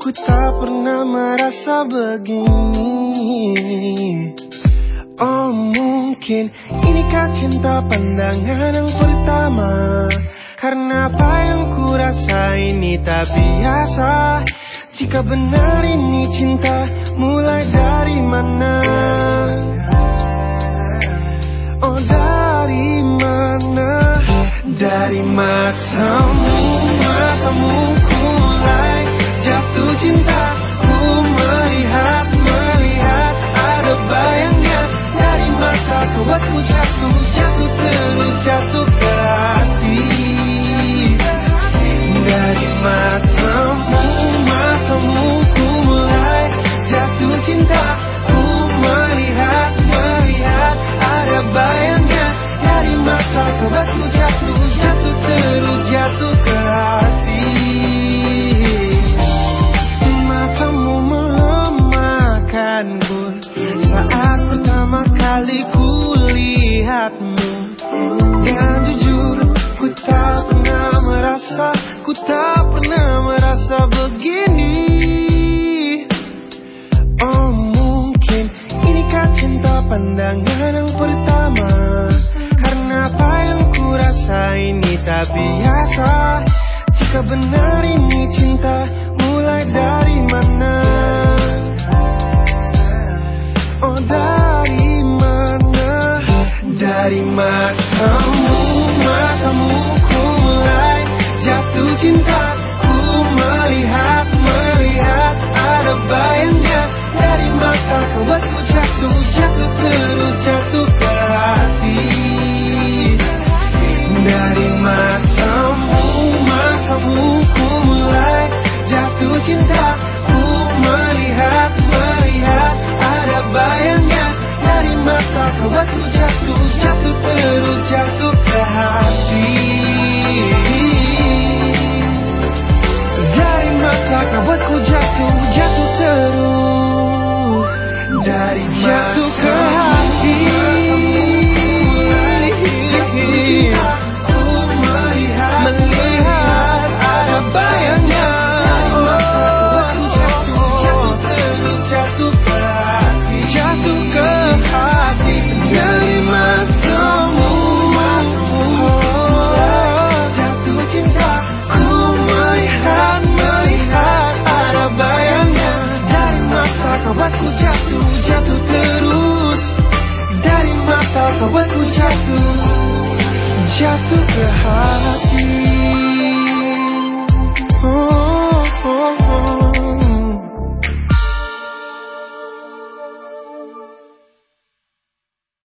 ku tak pernah merasa begini. Oh mungkin inikah cinta pandangan yang pertama? Karena apa yang ku rasa ini tak biasa? Jika benar ini cinta mulai dari mana? Oh dari mana? Dari matamu kali dari matamu, matamu ku mulai jatuh cinta membuatku jatuh Jatuh terus jatuh ke hati. Dari mata kau buatku jatuh Jatuh terus. Dari jatuh ke buatku jatuh, jatuh terus. Dari mata kau buatku jatuh.